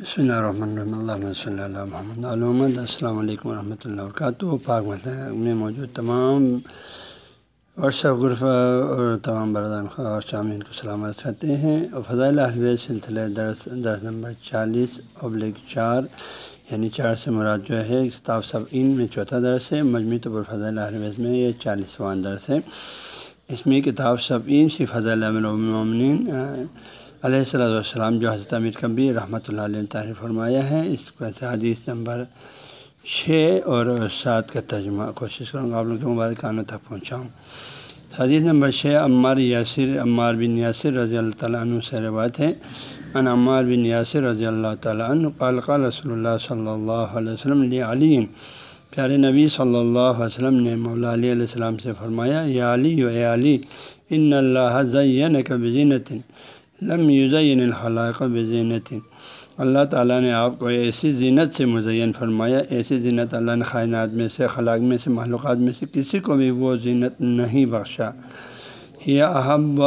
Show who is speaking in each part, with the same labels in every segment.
Speaker 1: بسم اللہ الرحمن الرحمۃ اللہ صلی اللہ محمد علومد السلام علیکم ورحمۃ اللہ وبرکاتہ پاک میں موجود تمام ورثہ غرفہ اور تمام بردان اور شامین کو سلامت کرتے ہیں اور فضائل الحو سلسلہ درس درس نمبر چالیس ابلک چار یعنی چار سے مراد جو ہے کتاب سب ان میں چوتھا درس ہے مجموعی طور پر فضائل الحویز میں یہ چالیسواں درس ہے اس میں کتاب سب ان سی فضل المومنین علیہ السلّۃ والسلام، جو حضرت امیر کبیر رحمۃ اللہ علیہ تعریف فرمایا ہے، اس کو حدیث نمبر چھ اور سات کا ترجمہ کوشش کروں گا آپ لوگوں کے مبارکانوں تک پہنچاؤں۔ حدیث نمبر چھ، عمار یاسر، عمار بن یاسر رضی اللہ تعالیٰ عنہ سے روایت ہے۔ ان عمار بن یاسر رضی اللہ تعالیٰ عنہ قال قال رسول اللہ صلی اللہ علیہ وسلم علیہ علی۔ پیارے نبی صلی اللہ علیہ وسلم نے مولا علیہ علیہ السلام سے فرمایا، یا علی و اے علی، ان اللہ زین کا لم یوزین الخلاق بزینت اللہ تعالیٰ نے آپ کو ایسی زینت سے مزین فرمایا، ایسی زینت اللہ نے کائنات میں سے خلاق میں سے معلومات میں سے کسی کو بھی وہ زینت نہیں بخشا۔ یا احب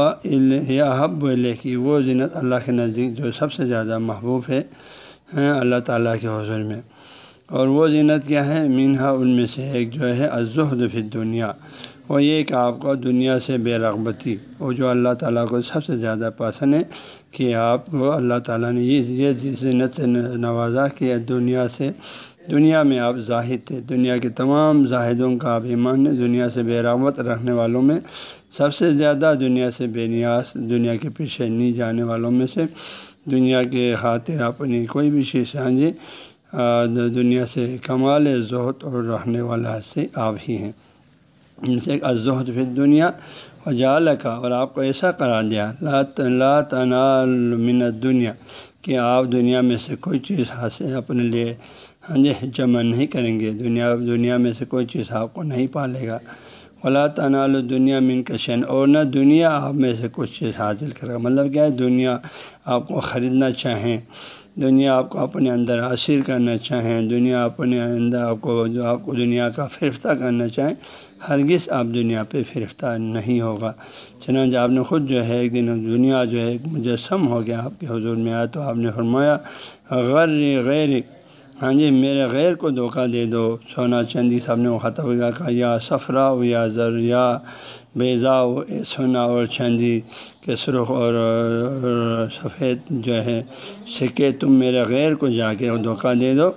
Speaker 1: یا احب کی وہ زینت اللہ کے نزدیک جو سب سے زیادہ محبوب ہے اللہ تعالیٰ کے حضور میں۔ اور وہ زینت کیا ہے؟ مینہا ان میں سے ایک جو ہے ازہد فی دنیا وہ یہ کہ آپ کو دنیا سے بے رغبتی وہ جو اللہ تعالیٰ کو سب سے زیادہ پسند ہے کہ آپ کو اللہ تعالیٰ نے یہ یہ زینت سے نوازا کہ دنیا سے دنیا میں آپ زاہد تھے۔ دنیا کے تمام زاہدوں کا آپ ایمان دنیا سے بے رغبت رکھنے والوں میں سب سے زیادہ دنیا سے بے نیاز، دنیا کے پیچھے نہیں جانے والوں میں سے دنیا کے خاطر اپنی کوئی بھی چیز سانجے دنیا سے کمال ظہت اور رہنے والا سے آپ ہی ہیں۔ ان سے ایک ازہد پھر دنیا و کا اور آپ کو ایسا قرار دیا، لا تنال من دنیا کہ آپ دنیا میں سے کوئی چیز حاصل اپنے لیے ہاں جی جمع نہیں کریں گے، دنیا دنیا میں سے کوئی چیز آپ کو نہیں پالے گا۔ ولا تنال دنیا من کشن اور نہ دنیا آپ میں سے کچھ چیز حاصل کرے گا۔ مطلب کیا ہے؟ دنیا آپ کو خریدنا چاہیں۔ دنیا آپ کو اپنے اندر حاصل کرنا چاہیں، دنیا اپنے اندر آپ کو جو آپ کو دنیا کا فرفتہ کرنا چاہیں، ہرگز آپ دنیا پہ فرفتہ نہیں ہوگا۔ چنانچہ آپ نے خود جو ہے ایک دن دنیا جو ہے ایک مجسم ہو گیا آپ کے حضور میں آیا تو آپ نے فرمایا، غیر غیر ہاں جی میرے غیر کو دھوکہ دے دو، سونا چندی صاحب نے وہ خطب کہا، یا سفرا یا ذر یا بیضا ہو سونا اور چندی کے سرخ اور سفید جو ہے سکے تم میرے غیر کو جا کے دھوکہ دے دو۔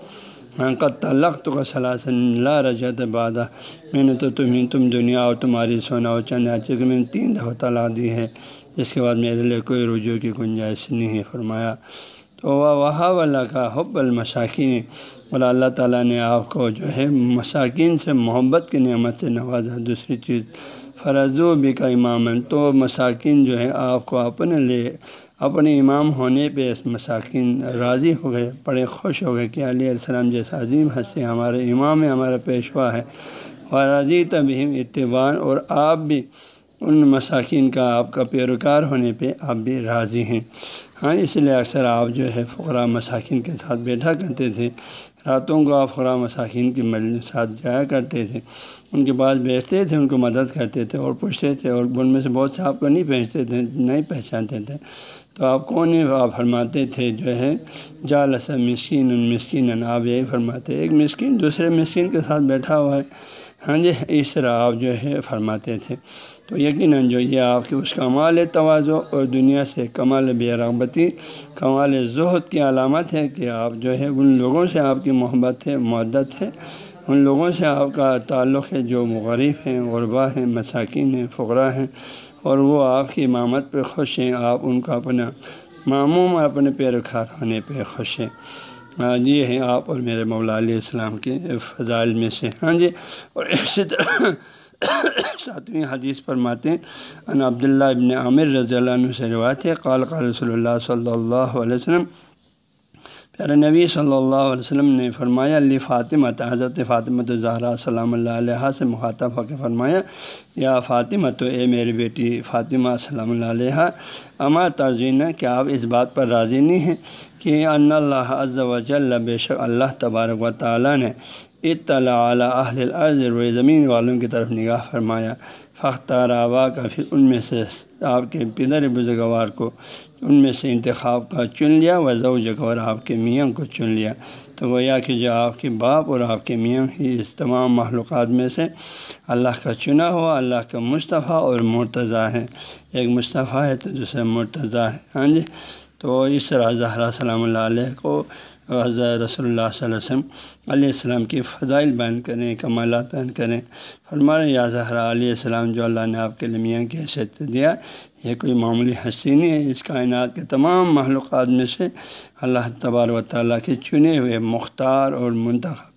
Speaker 1: کا تلق کا سلاسن لا رجت بادہ میں نے تو تمہیں، تم دنیا اور تمہاری سونا اور چند کہ میں نے تین دفعہ طلاق دی ہے۔ جس کے بعد میرے لیے کوئی رجوع کی گنجائش نہیں ہے فرمایا۔ تو وہ وہاں والا کا حب المساکین۔ اور اللہ تعالیٰ نے آپ کو جو ہے مساکین سے محبت کی نعمت سے نوازا۔ دوسری چیز، فرض و بھی کا امام تو مساکین جو ہے آپ کو اپنے لیے اپنے امام ہونے پہ اس مساکین راضی ہو گئے، بڑے خوش ہو گئے کہ علیہ السلام جیسا عظیم ہنسی ہمارے امام ہے ہمارا پیشوا ہے۔ اور راضی تبہیم اتبان اور آپ بھی ان مساکین کا، آپ کا پیروکار ہونے پہ آپ بھی راضی ہیں۔ ہاں اس لیے اکثر آپ جو ہے فقرا مساکین کے ساتھ بیٹھا کرتے تھے۔ راتوں کو آپ فقرا مساکین کی مل ساتھ جایا کرتے تھے۔ ان کے بعد بیٹھتے تھے، ان کو مدد کرتے تھے اور پوچھتے تھے اور ان میں سے بہت سے آپ کو نہیں پہنچتے تھے، نہیں پہچانتے تھے۔ تو آپ کون آپ فرماتے تھے جو ہے، جالس مسکین ان مسکین، آپ یہی فرماتے ایک مسکین دوسرے مسکین کے ساتھ بیٹھا ہوا ہے۔ ہاں جی اس طرح آپ جو ہے فرماتے تھے۔ تو یقیناً جو یہ آپ کے اس کمال توازو اور دنیا سے کمال بے رغبتی، کمال ظہد کی علامت ہے کہ آپ جو ہے ان لوگوں سے آپ کی محبت ہے معدت ہے۔ ان لوگوں سے آپ کا تعلق ہے جو مغرب ہیں، غربا ہیں، مساکین ہیں فقرا ہیں۔ اور وہ آپ کی امامت پہ خوش ہیں، آپ ان کا اپنا معموم اپنے پیروکار ہونے پہ خوش ہیں۔ ہاں جی، یہ ہیں آپ اور میرے مولا علیہ السلام کے فضائل میں سے۔ ہاں جی اور اسی طرح ساتویں حدیث فرماتے ہیں ان عبداللہ ابن عامر رضی اللہ عنہ سے روایت ہے، قال قال رسول اللہ صلی اللہ علیہ وسلم، پیارے نبی صلی اللہ علیہ وسلم نے فرمایا علی فاطمہ، حضرت فاطمہ زہرا سلام اللہ علیہ سے مخاطب ہو کے فرمایا، یا فاطمہ، تو اے میری بیٹی فاطمہ سلام اللہ علیہ اما ترجین کہ آپ اس بات پر راضی نہیں ہیں؟ کہ ان اللہ عز و جل بے شک اللہ تبارک و تعالیٰ نے اطلاع علی اہل الارض روئے زمین والوں کی طرف نگاہ فرمایا۔ فختار آبا کا پھر ان میں سے آپ کے پدر بزگوار کو ان میں سے انتخاب کا چن لیا وضو جگہ اور آپ کے میاں کو چن لیا۔ تو گویا کہ جو آپ کے باپ اور آپ کے میاں ہی اس تمام معلومات میں سے اللہ کا چنا ہوا، اللہ کا مصطفیٰ اور مرتضیٰ ہے ایک مصطفیٰ ہے تو دوسرا مرتضیٰ ہے۔ ہاں جی؟ تو اس طرح زہرا سلام اللہ علیہ کو حضرت رسول اللہ صلی اللہ علیہ وسلم علیہ السلام کی فضائل بیان کریں، کمالات بیان کریں۔ فرمائے یا زہرا علیہ السلام، جو اللہ نے آپ کے لمیاں کی حیثیت دیا، یہ کوئی معمولی ہستی نہیں ہے۔ اس کائنات کے تمام معلومات میں سے اللہ تبار و تعالیٰ کے چنے ہوئے مختار اور منتخب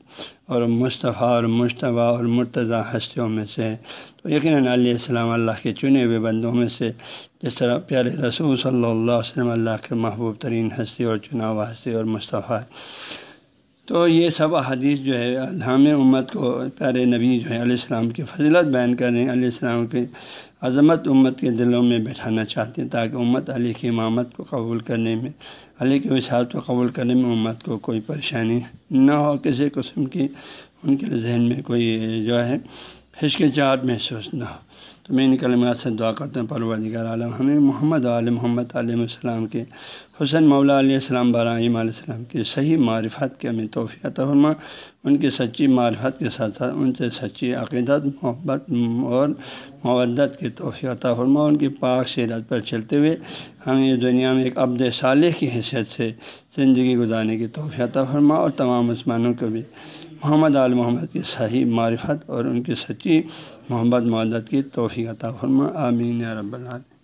Speaker 1: اور مصطفیٰ اور مشتبہ اور مرتضیٰ ہستیوں میں سے۔ تو یقیناً علیہ السلام اللہ کے چنے ہوئے بندوں میں سے جس طرح پیارے رسول صلی اللہ علیہ وسلم اللہ کے محبوب ترین ہستی اور چناو ہستی اور مصطفیٰ تو یہ سب حدیث جو ہے الحام امت کو پیارے نبی جو ہے علیہ السلام کی فضلت بیان کر رہے ہیں۔ علیہ السلام کی عظمت امت کے دلوں میں بیٹھانا چاہتے ہیں تاکہ امت علی کی امامت کو قبول کرنے میں علی کے وشاعت کو قبول کرنے میں امت کو کوئی پریشانی نہ ہو، کسی قسم کی ان کے ذہن میں کوئی جو ہے ہچکچاہٹ محسوس نہ ہو۔ تو میں ان کلمات سے دعا کرتا ہوں، پروردگار عالم، ہمیں محمد عالم محمد علیہ السلام کے، حسن مولا علیہ السلام برآم علیہ السلام کی صحیح معرفت کے ہمیں توفیع فرما۔ ان کی سچی معرفت کے ساتھ ساتھ ان سے سچی عقیدت، محبت اور مودت کی توفیع فرما۔ ان کی پاک سیرت پر چلتے ہوئے ہمیں دنیا میں ایک عبد صالح کی حیثیت سے زندگی گزارنے کی توفیع فرما۔ اور تمام عثمانوں کو بھی محمد عال محمد کی صحیح معرفت اور ان کی سچی محبت معدت کی توفیق عطا فرما، آمین رب العالمین۔